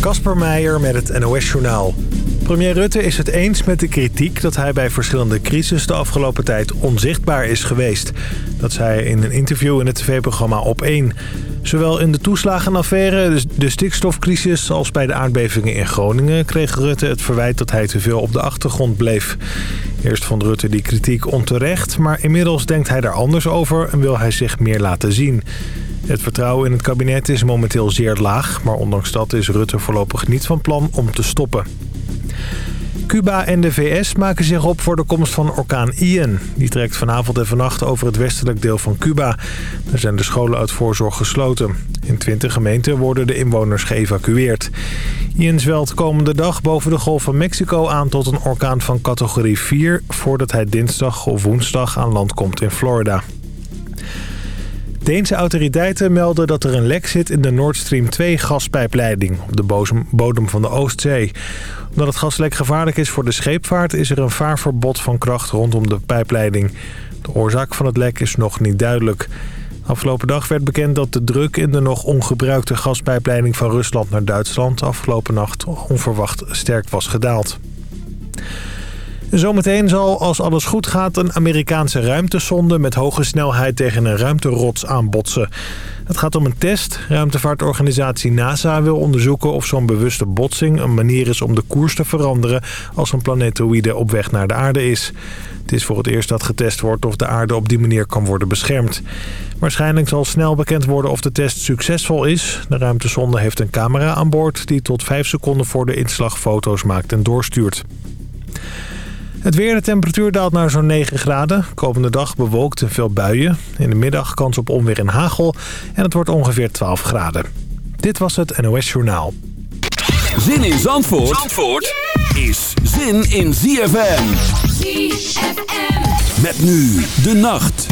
Kasper Meijer met het NOS-journaal. Premier Rutte is het eens met de kritiek dat hij bij verschillende crisis de afgelopen tijd onzichtbaar is geweest. Dat zei hij in een interview in het tv-programma Op1. Zowel in de toeslagenaffaire, de stikstofcrisis als bij de aardbevingen in Groningen... kreeg Rutte het verwijt dat hij te veel op de achtergrond bleef. Eerst vond Rutte die kritiek onterecht, maar inmiddels denkt hij daar anders over... en wil hij zich meer laten zien. Het vertrouwen in het kabinet is momenteel zeer laag... maar ondanks dat is Rutte voorlopig niet van plan om te stoppen. Cuba en de VS maken zich op voor de komst van orkaan Ian. Die trekt vanavond en vannacht over het westelijk deel van Cuba. Daar zijn de scholen uit voorzorg gesloten. In 20 gemeenten worden de inwoners geëvacueerd. Ian zwelt komende dag boven de Golf van Mexico aan tot een orkaan van categorie 4... voordat hij dinsdag of woensdag aan land komt in Florida. Deense autoriteiten melden dat er een lek zit in de Nord Stream 2 gaspijpleiding op de bodem van de Oostzee. Omdat het gaslek gevaarlijk is voor de scheepvaart is er een vaarverbod van kracht rondom de pijpleiding. De oorzaak van het lek is nog niet duidelijk. Afgelopen dag werd bekend dat de druk in de nog ongebruikte gaspijpleiding van Rusland naar Duitsland afgelopen nacht onverwacht sterk was gedaald. Zometeen zal, als alles goed gaat, een Amerikaanse ruimtesonde met hoge snelheid tegen een ruimterots aanbotsen. Het gaat om een test. Ruimtevaartorganisatie NASA wil onderzoeken of zo'n bewuste botsing een manier is om de koers te veranderen als een planetoïde op weg naar de aarde is. Het is voor het eerst dat getest wordt of de aarde op die manier kan worden beschermd. Waarschijnlijk zal snel bekend worden of de test succesvol is. De ruimtesonde heeft een camera aan boord die tot 5 seconden voor de inslag foto's maakt en doorstuurt. Het weer, de temperatuur daalt naar zo'n 9 graden. Komende dag bewolkt en veel buien. In de middag kans op onweer en hagel. En het wordt ongeveer 12 graden. Dit was het NOS Journaal. Zin in Zandvoort, Zandvoort is zin in ZFM. ZFM. Met nu de nacht.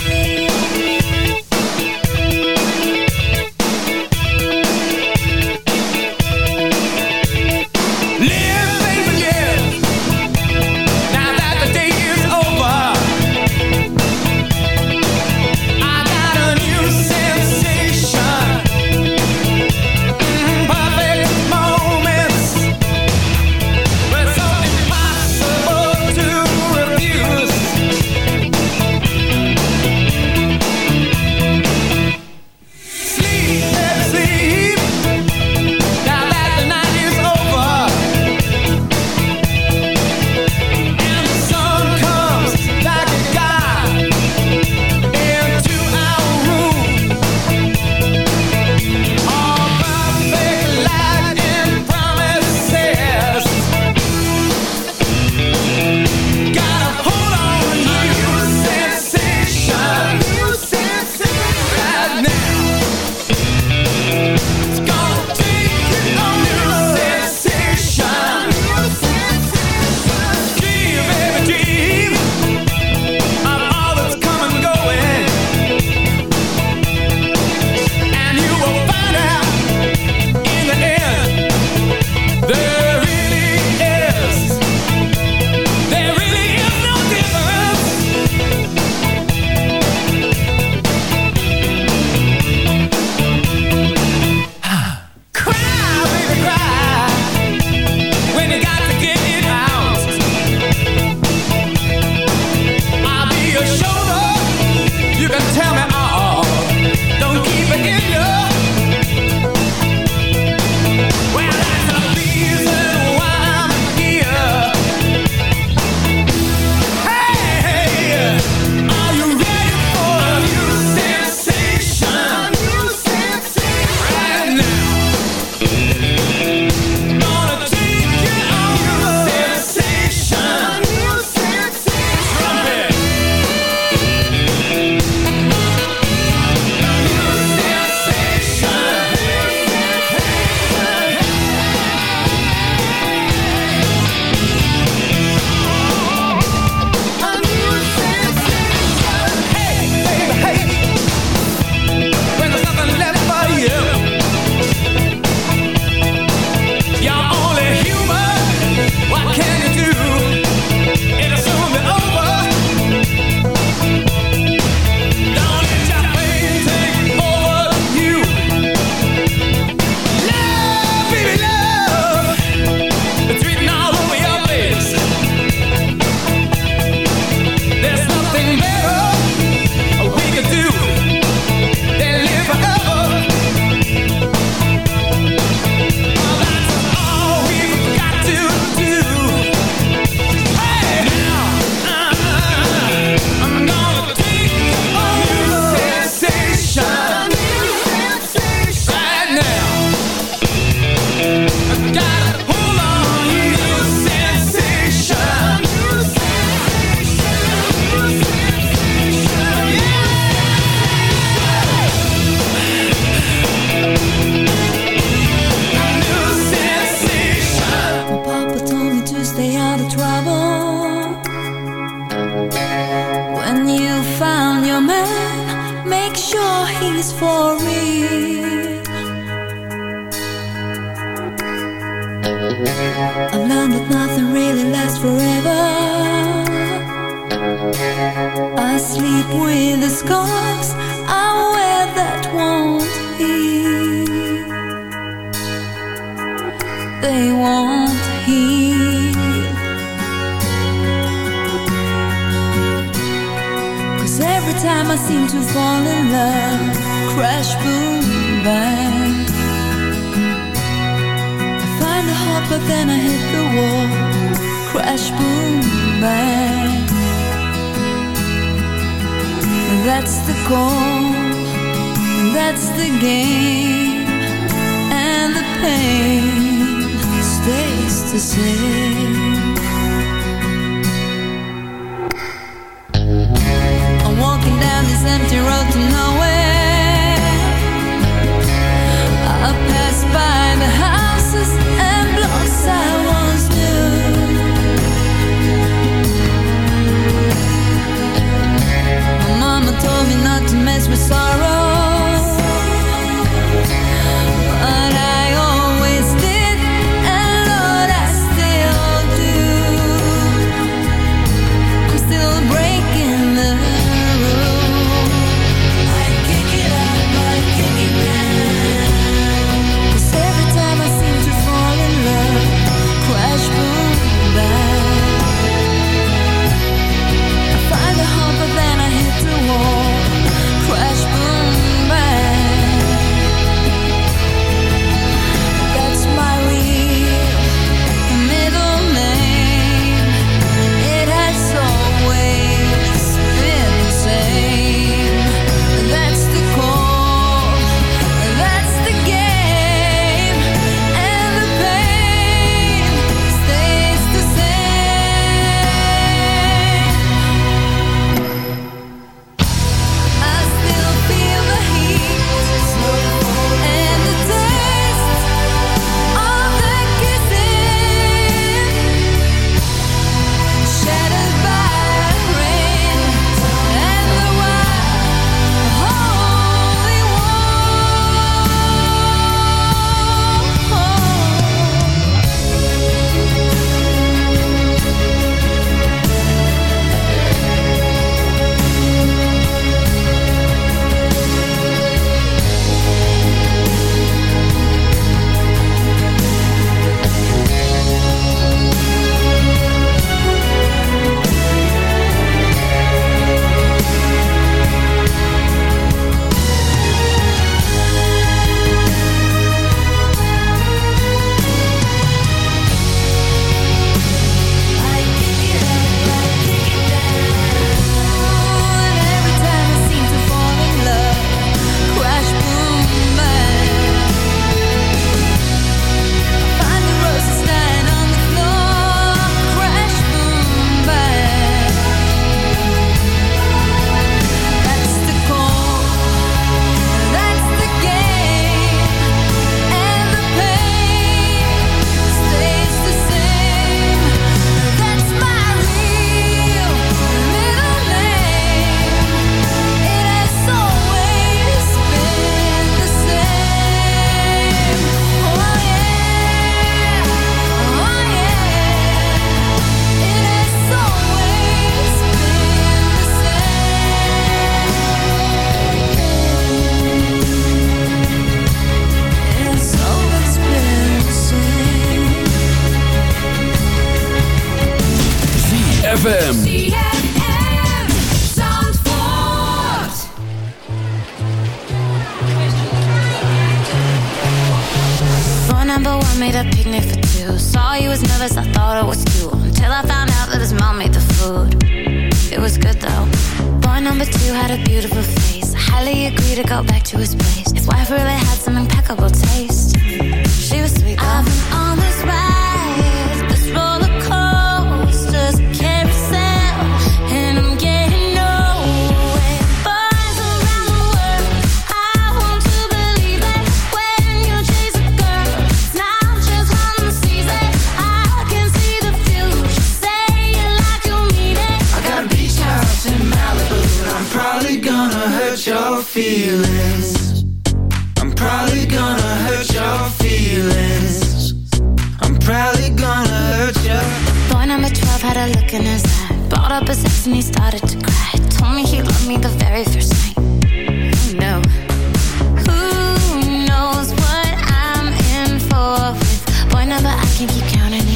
Boy number I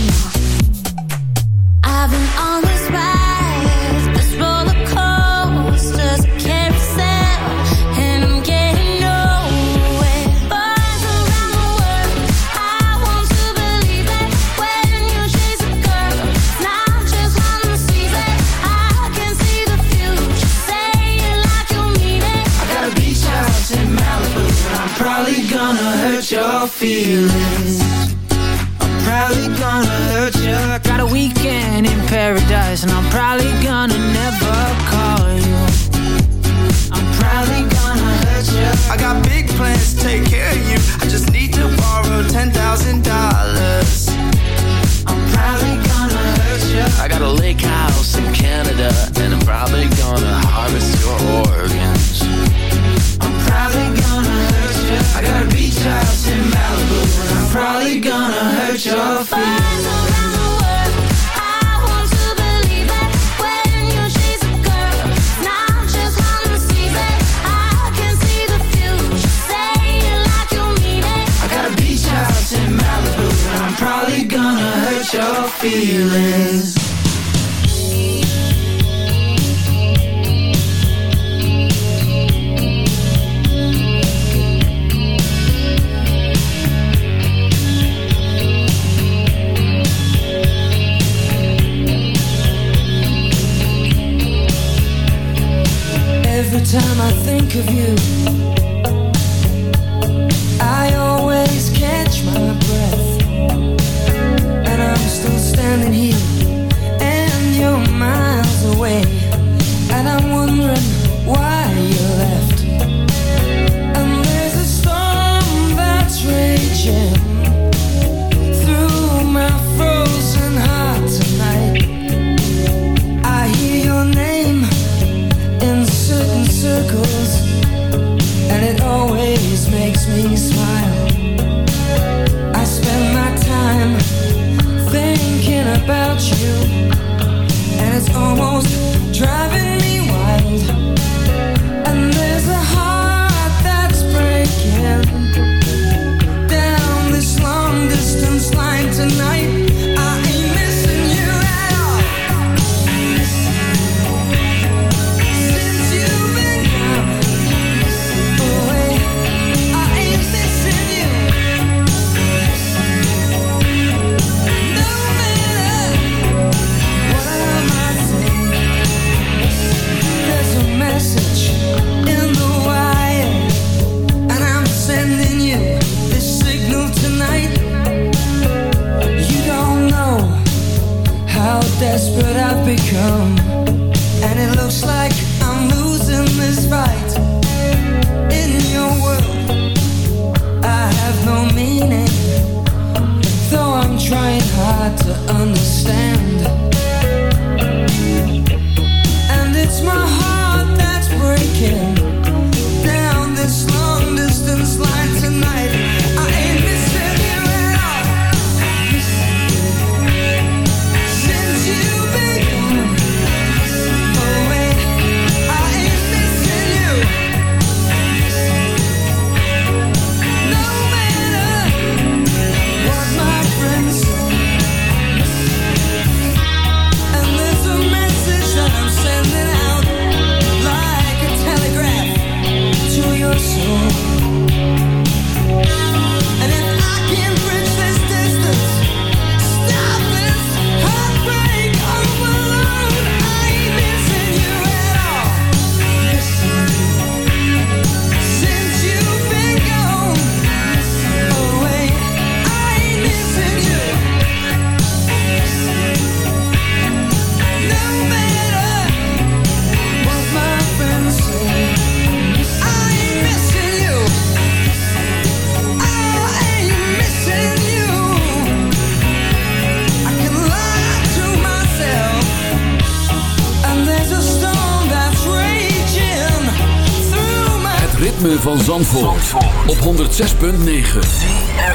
Op 106.9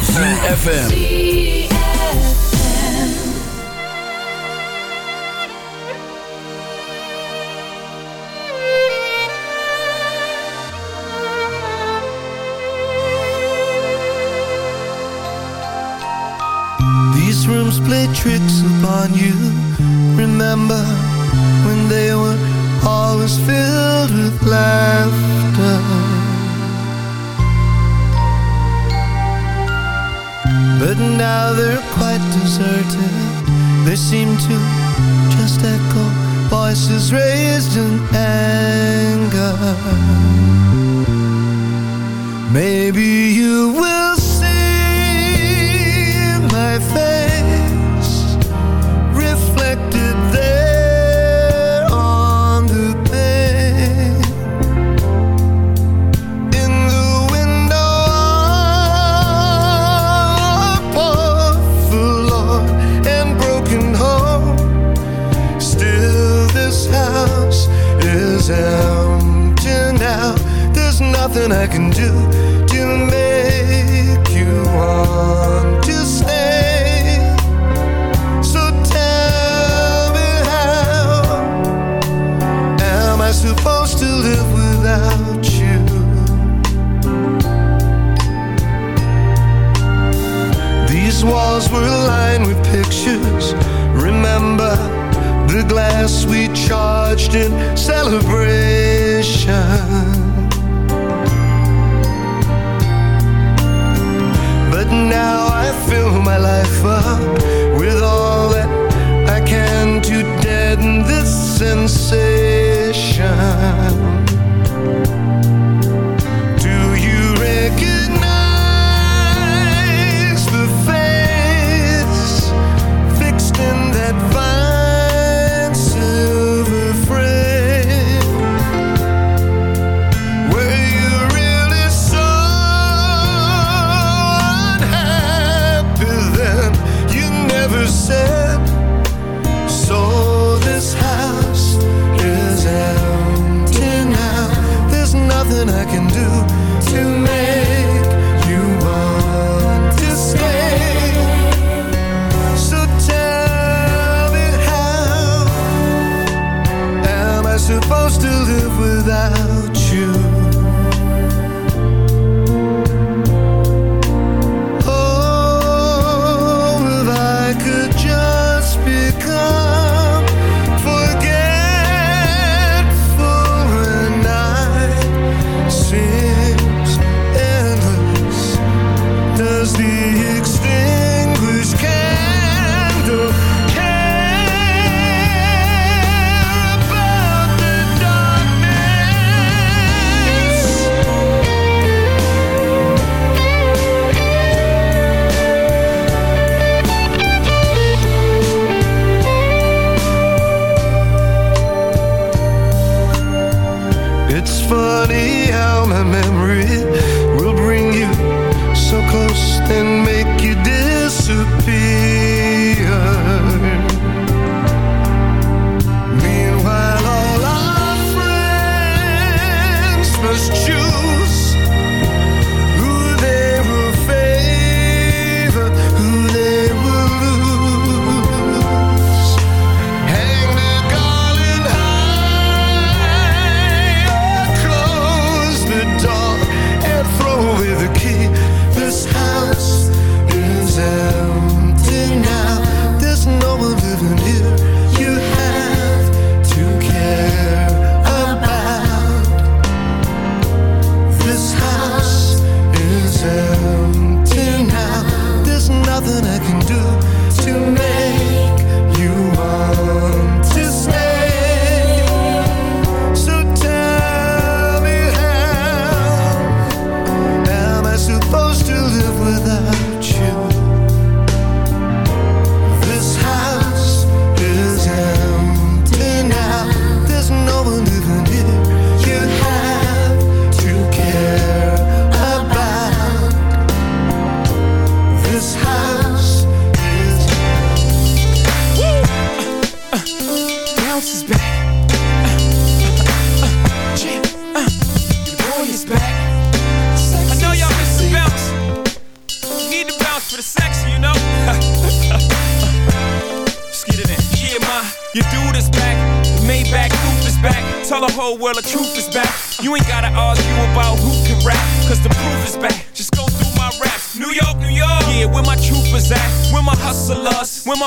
VFM.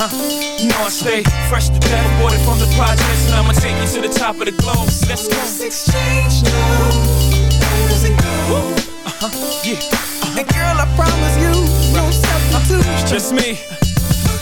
uh-huh. You know I stay fresh to death, aborted from the projects, and I'ma take you to the top of the globe. Let's go. Let's exchange now. Uh-huh. Yeah. Uh-huh. And girl, I promise you, no substitute. Just me.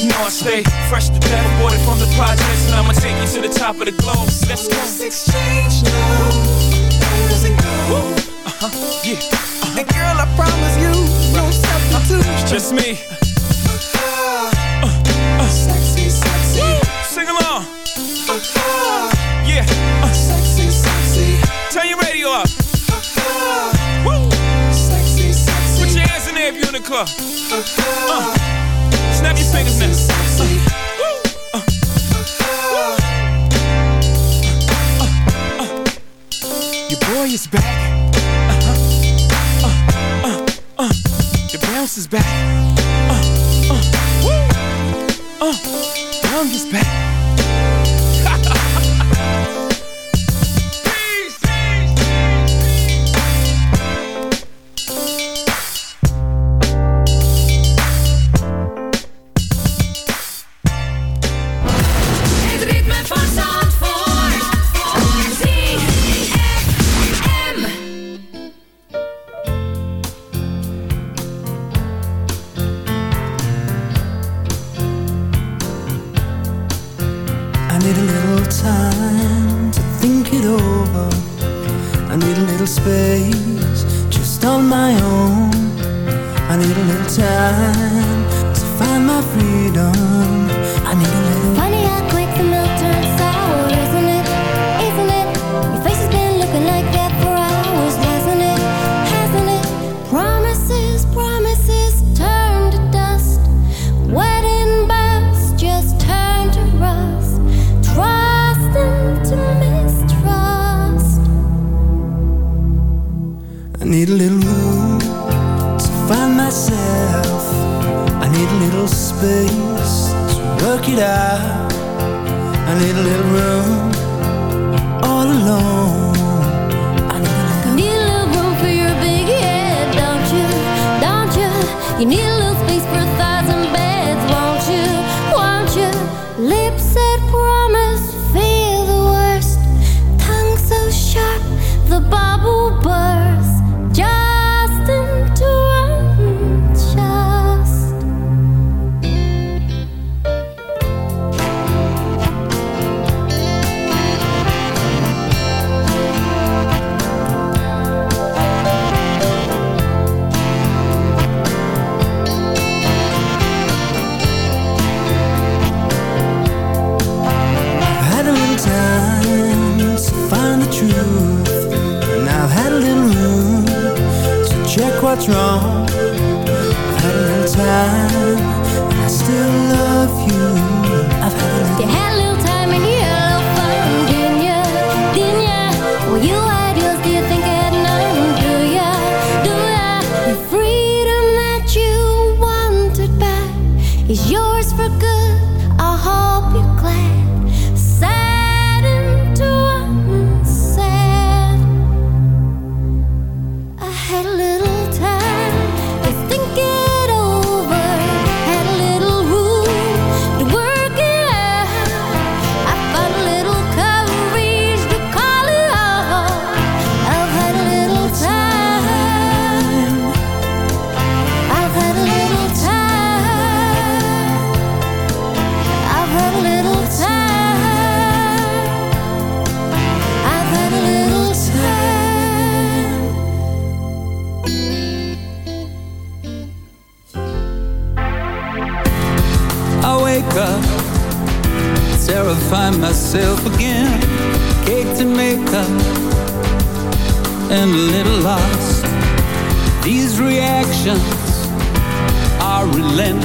You know I stay fresh to death, aborted from the projects, and I'ma take you to the top of the globe. Let's go. Let's exchange now. Uh-huh, yeah. Uh-huh. And girl, I promise you, no substitute. It's just me. Sexy, sexy. Sing along. Uh, Yeah. Uh, sexy, sexy. turn your radio up. Uh, Woo. sexy, sexy. Put your hands in there if you're in the club. Snap your fingers now. Your boy is back. The bounce is back. Uh, uh, woo. Uh, is back.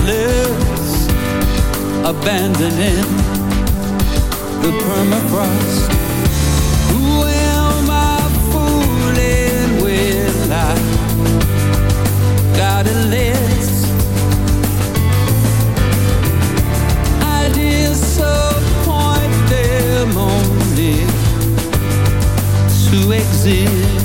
lives abandoning the permafrost. Who am I fooling with? I got a list. I disappoint them only to exist.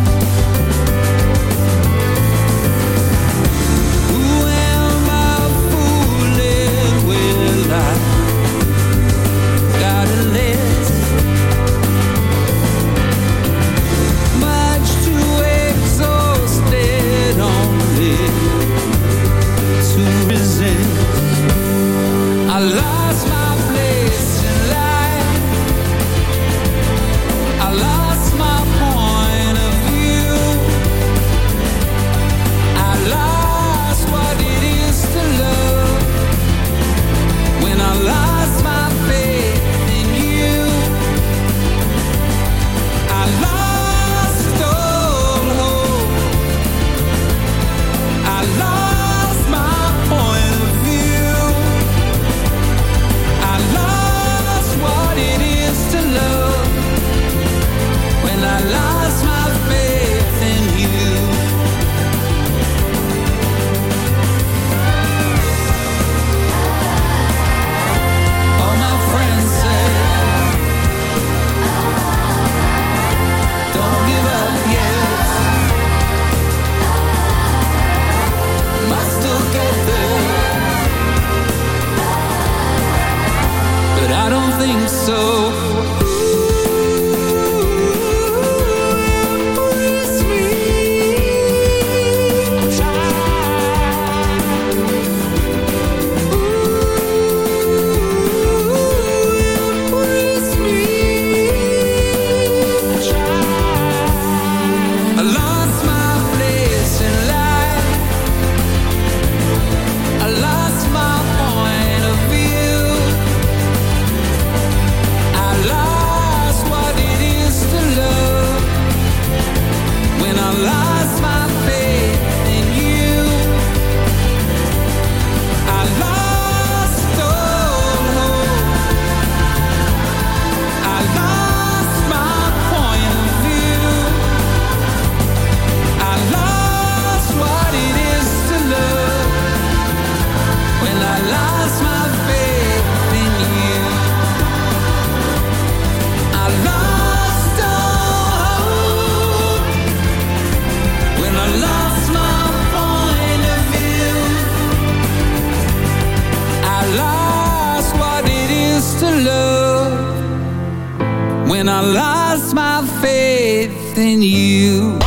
Life. When I lost my faith in you.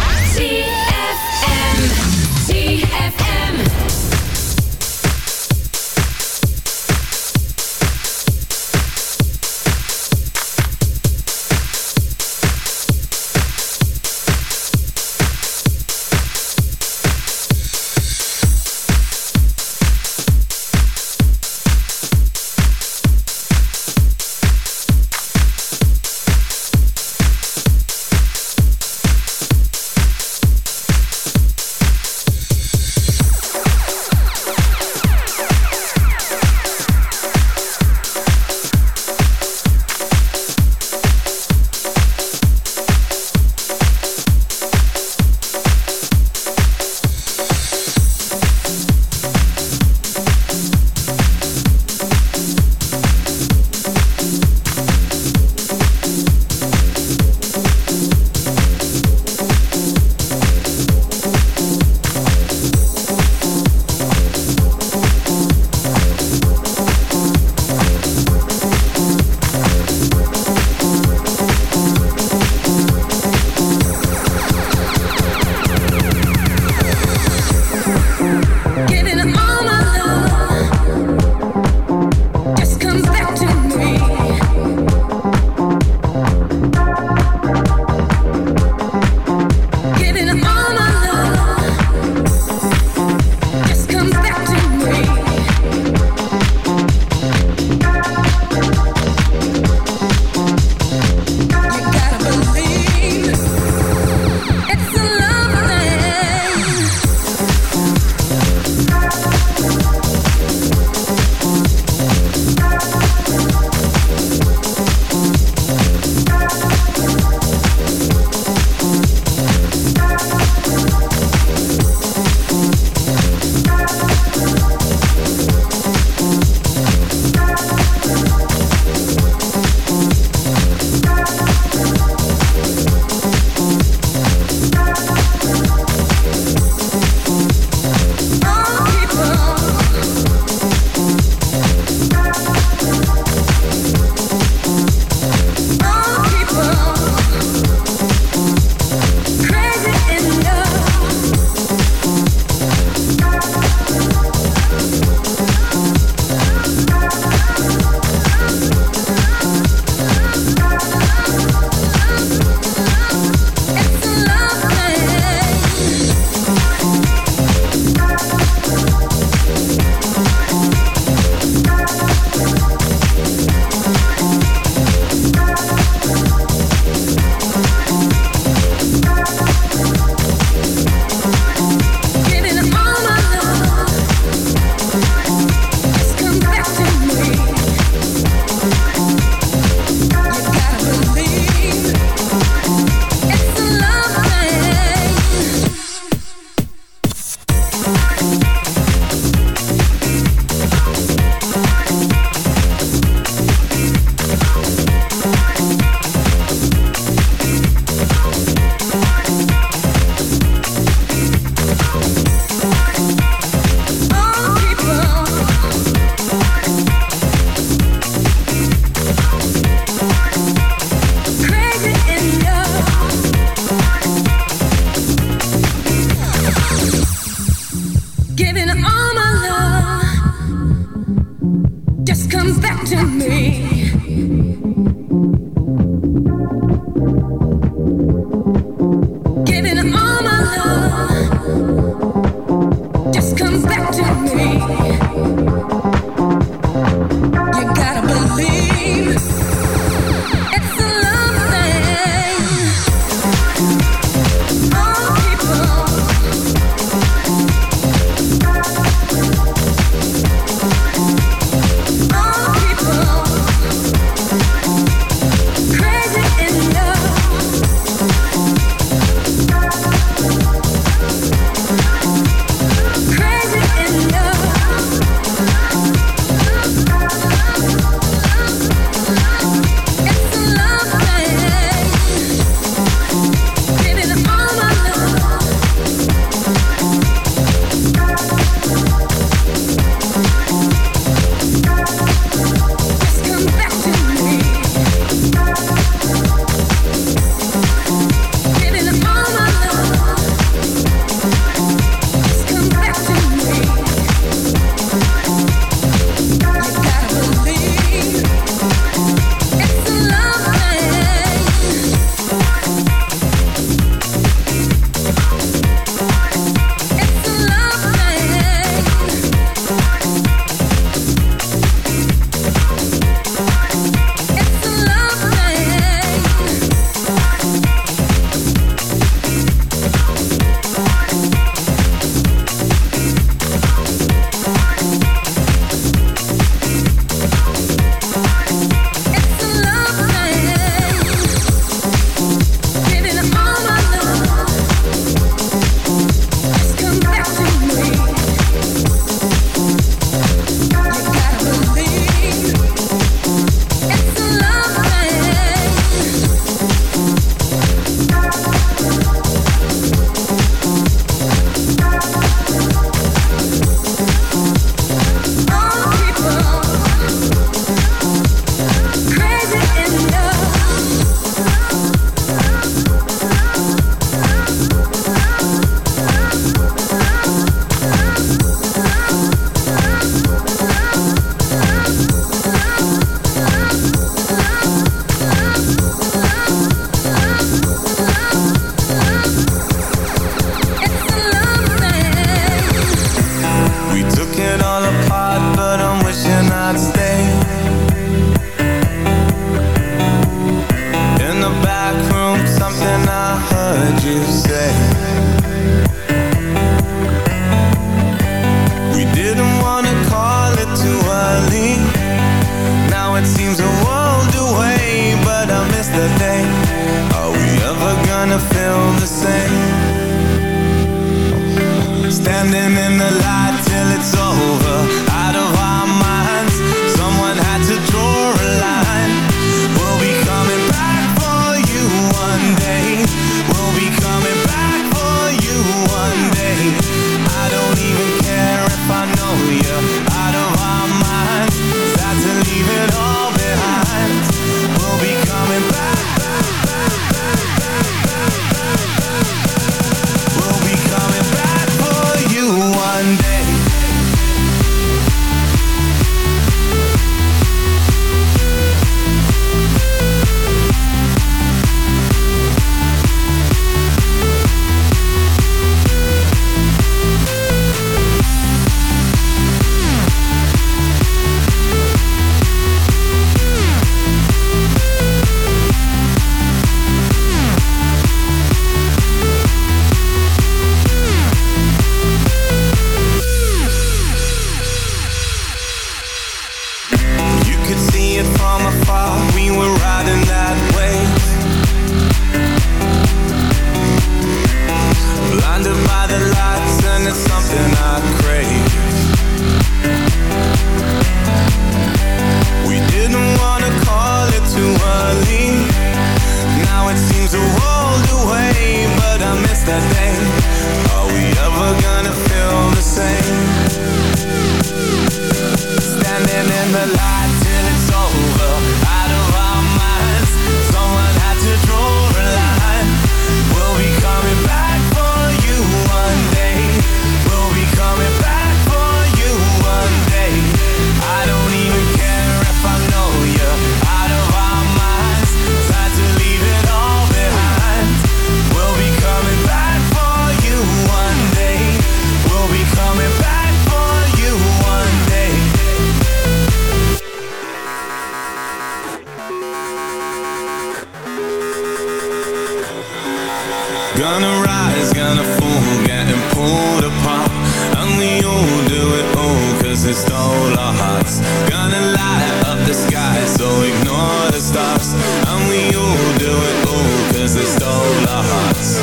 that stole our hearts. Gonna light up the sky So ignore the stars. And we all do it all Cause they stole our hearts.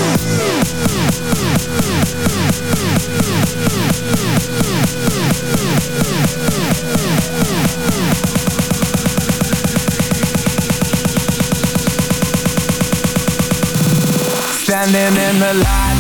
Standing in the light.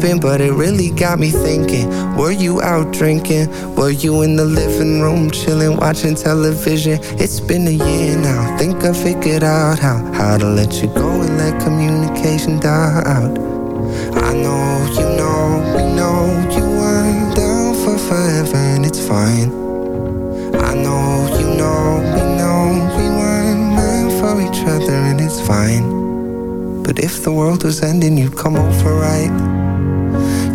Happened, but it really got me thinking. Were you out drinking? Were you in the living room chilling, watching television? It's been a year now. Think I figured out how how to let you go and let communication die out. I know you know we know you weren't down for forever, and it's fine. I know you know we know we weren't meant for each other and it's fine. But if the world was ending, you'd come over, right?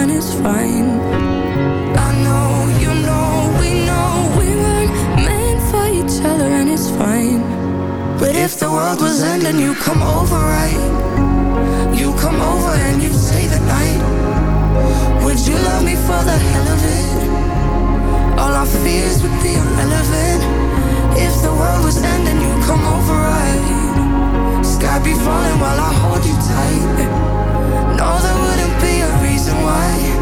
and it's fine. I know you know we know we weren't meant for each other and it's fine. But if the world was ending, you come over, right? You come over and you stay the night. Would you love me for the hell of it? All our fears would be irrelevant. If the world was ending, you come over, right? Sky be falling while I hold you tight. No, there wouldn't why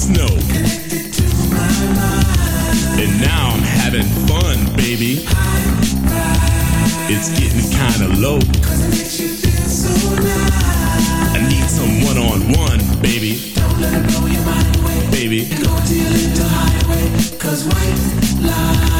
snow. And now I'm having fun, baby. It's getting kinda low. I need some one on one, baby. Don't let it blow your mind away. Baby. Cause white lines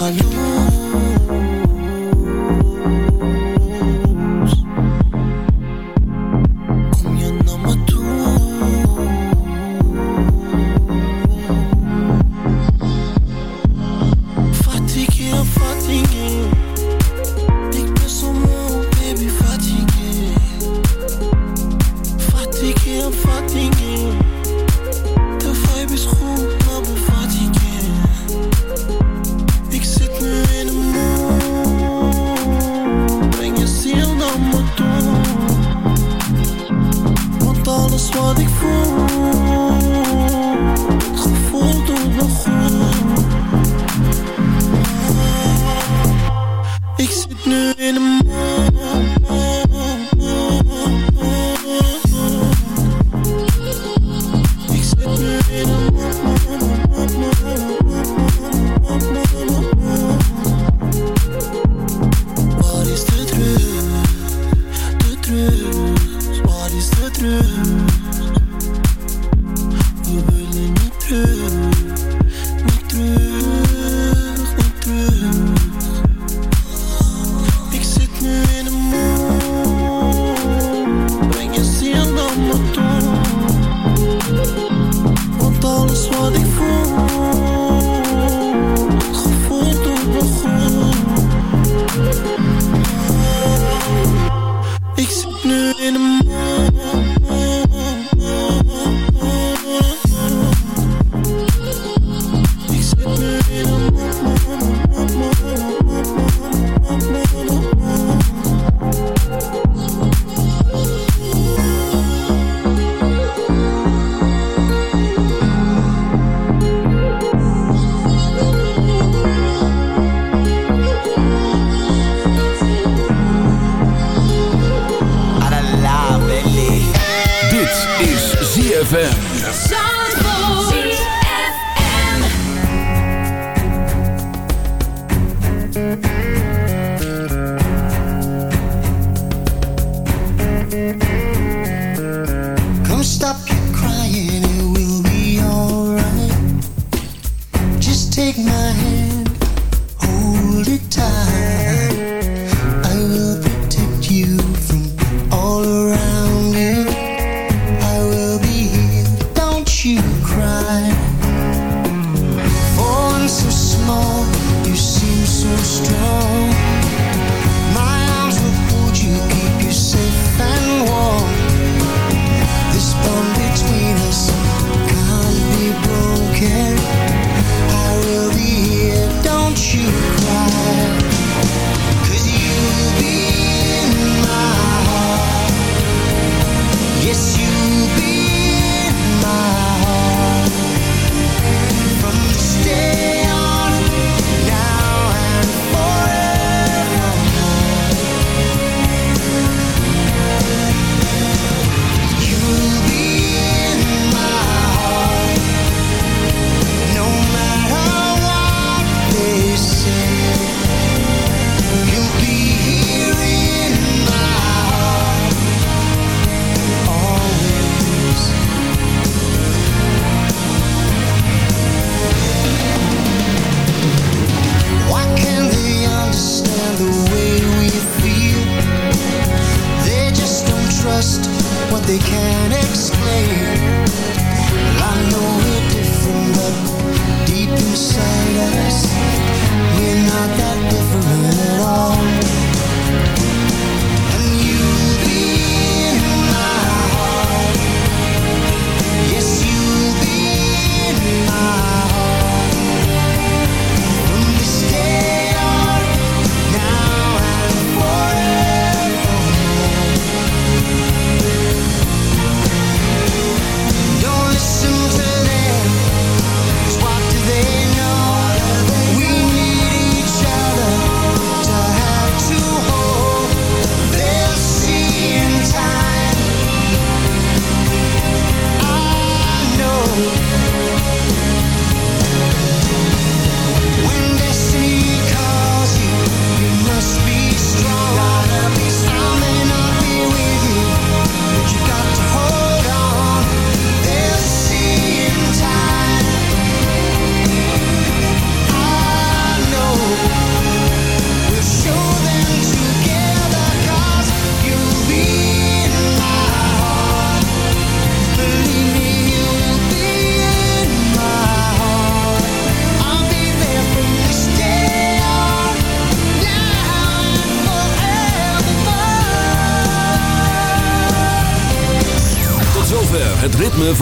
Hallo?